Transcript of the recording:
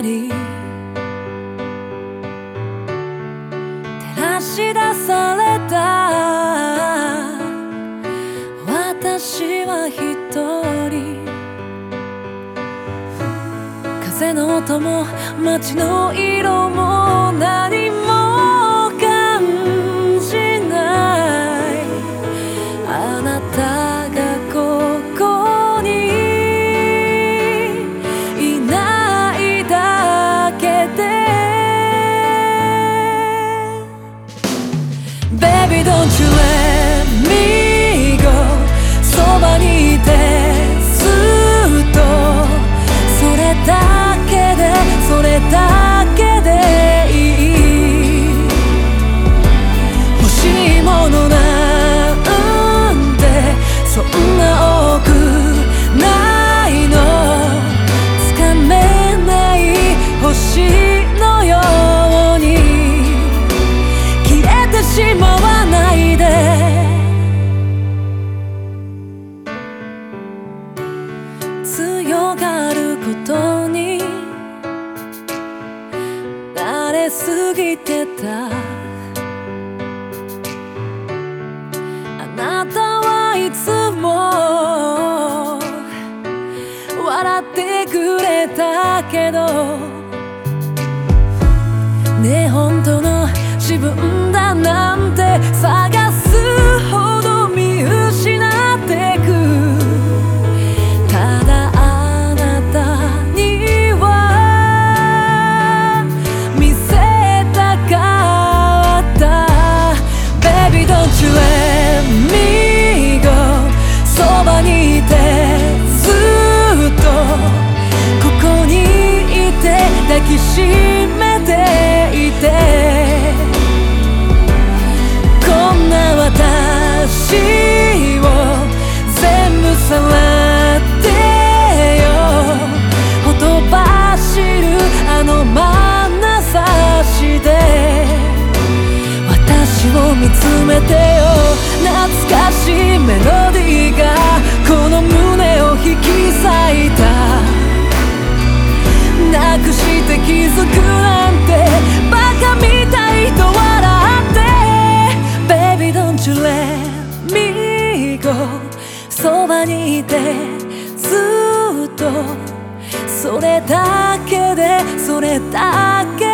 光照らし出された。私は一人。風の音も街の色も何もことに慣れすぎてた。あなたはいつも笑ってくれたけどねえを見つめてよ懐かしいメロディーがこの胸を引き裂いたなくして気づくなんてバカみたいと笑って。Baby don't you let me go. そばにいてずっとそれだけでそれだけ